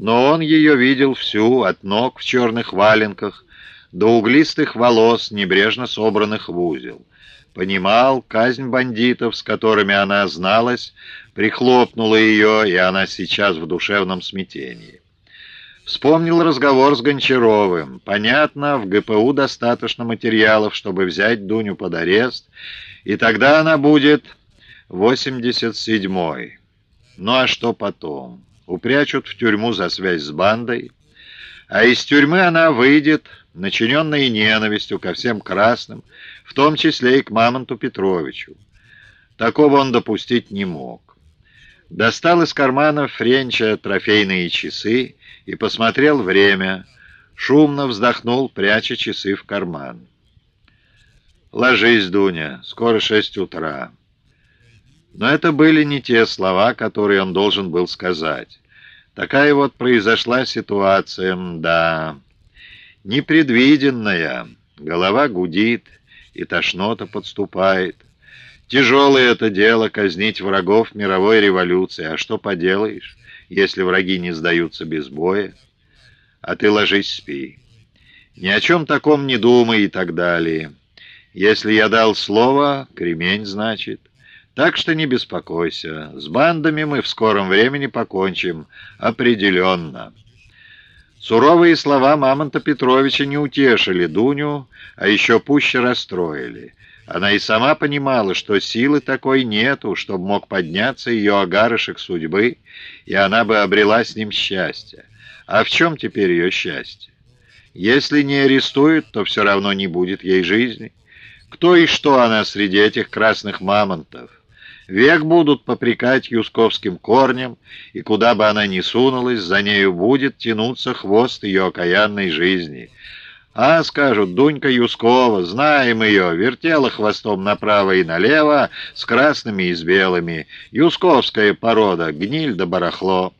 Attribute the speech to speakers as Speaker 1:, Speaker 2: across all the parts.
Speaker 1: Но он ее видел всю, от ног в черных валенках до углистых волос, небрежно собранных в узел. Понимал, казнь бандитов, с которыми она зналась, прихлопнула ее, и она сейчас в душевном смятении. Вспомнил разговор с Гончаровым. Понятно, в ГПУ достаточно материалов, чтобы взять Дуню под арест, и тогда она будет 87-й. Ну а что потом? Упрячут в тюрьму за связь с бандой, а из тюрьмы она выйдет, начиненная ненавистью ко всем красным, в том числе и к Мамонту Петровичу. Такого он допустить не мог. Достал из кармана Френча трофейные часы и посмотрел время, шумно вздохнул, пряча часы в карман. «Ложись, Дуня, скоро шесть утра». Но это были не те слова, которые он должен был сказать. Такая вот произошла ситуация, да, непредвиденная. Голова гудит, и тошнота подступает. Тяжелое это дело казнить врагов мировой революции. А что поделаешь, если враги не сдаются без боя? А ты ложись, спи. Ни о чем таком не думай и так далее. Если я дал слово, кремень, значит. Так что не беспокойся. С бандами мы в скором времени покончим. Определенно. Суровые слова Мамонта Петровича не утешили Дуню, а еще пуще расстроили. Она и сама понимала, что силы такой нету, чтобы мог подняться ее огарышек судьбы, и она бы обрела с ним счастье. А в чем теперь ее счастье? Если не арестуют, то все равно не будет ей жизни. Кто и что она среди этих красных мамонтов? Век будут попрекать юсковским корнем, и куда бы она ни сунулась, за нею будет тянуться хвост ее окаянной жизни — а, скажут, Дунька Юскова, знаем ее, вертела хвостом направо и налево, с красными и с белыми. Юсковская порода, гниль да барахло.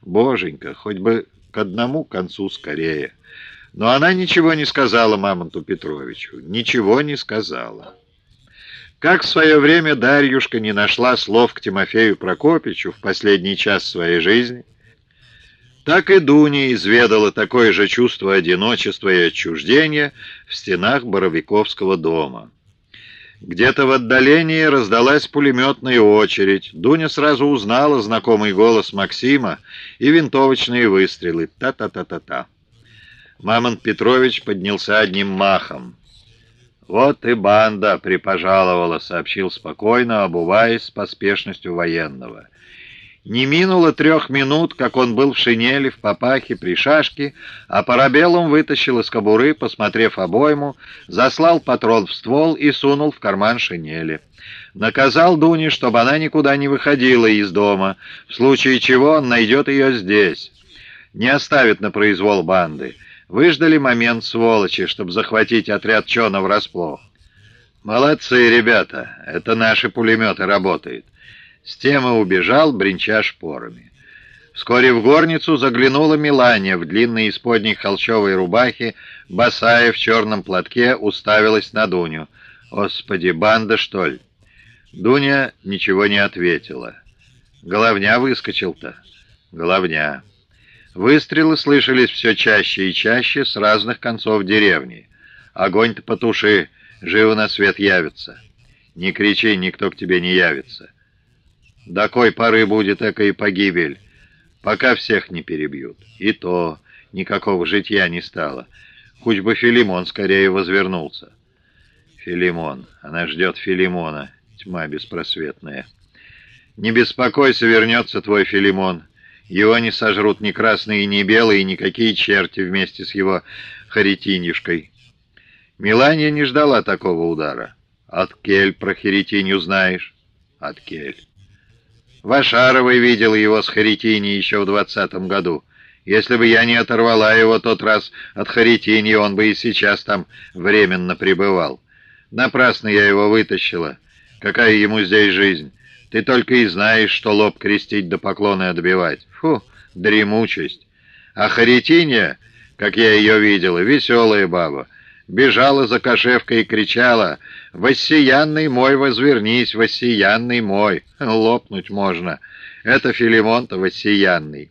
Speaker 1: Боженька, хоть бы к одному концу скорее. Но она ничего не сказала Мамонту Петровичу, ничего не сказала. Как в свое время Дарьюшка не нашла слов к Тимофею Прокопичу в последний час своей жизни, так и Дуня изведала такое же чувство одиночества и отчуждения в стенах Боровиковского дома. Где-то в отдалении раздалась пулеметная очередь. Дуня сразу узнала знакомый голос Максима и винтовочные выстрелы. Та-та-та-та-та. Мамонт Петрович поднялся одним махом. «Вот и банда припожаловала», — сообщил спокойно, обуваясь с поспешностью военного. Не минуло трех минут, как он был в шинели, в папахе, при шашке, а парабеллум вытащил из кобуры, посмотрев обойму, заслал патрон в ствол и сунул в карман шинели. Наказал Дуне, чтобы она никуда не выходила из дома, в случае чего он найдет ее здесь. Не оставит на произвол банды. Выждали момент, сволочи, чтобы захватить отряд Чона врасплох. «Молодцы, ребята, это наши пулеметы работают». С тем и убежал, бренча шпорами. Вскоре в горницу заглянула Милания в длинной исподней холщовой рубахе, босая в черном платке, уставилась на Дуню. «Господи, банда, что ли?» Дуня ничего не ответила. «Головня выскочил-то?» «Головня». Выстрелы слышались все чаще и чаще с разных концов деревни. «Огонь-то потуши, живо на свет явится». «Не кричи, никто к тебе не явится». До кой поры будет экая погибель, пока всех не перебьют. И то никакого житья не стало. Хоть бы Филимон скорее возвернулся. Филимон. Она ждет Филимона. Тьма беспросветная. Не беспокойся, вернется твой Филимон. Его не сожрут ни красные, ни белые, никакие черти вместе с его Харитинюшкой. Милания не ждала такого удара. От Кель про Харитиню знаешь? От Кель. Вашаровой видел его с Харитини еще в двадцатом году. Если бы я не оторвала его тот раз от Харитини, он бы и сейчас там временно пребывал. Напрасно я его вытащила. Какая ему здесь жизнь? Ты только и знаешь, что лоб крестить да поклоны отбивать. Фу, дремучесть. А Харитинья, как я ее видела, веселая баба. Бежала за кошевкой и кричала «Воссиянный мой, возвернись, воссиянный мой!» Лопнуть можно. Это Филимон-то воссиянный.